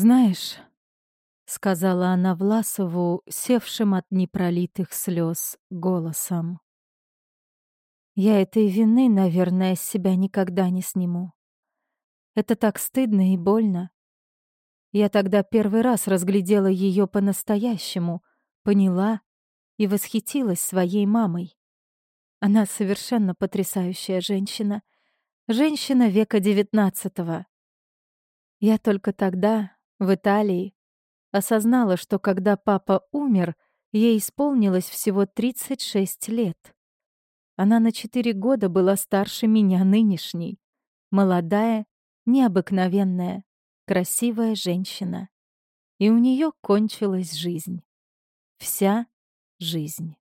«Знаешь», — сказала она Власову, севшим от непролитых слез голосом, «я этой вины, наверное, с себя никогда не сниму. Это так стыдно и больно. Я тогда первый раз разглядела ее по-настоящему, поняла и восхитилась своей мамой. Она совершенно потрясающая женщина. Женщина века девятнадцатого. Я только тогда, в Италии, осознала, что когда папа умер, ей исполнилось всего 36 лет. Она на 4 года была старше меня нынешней. Молодая, необыкновенная, красивая женщина. И у нее кончилась жизнь. Вся жизнь.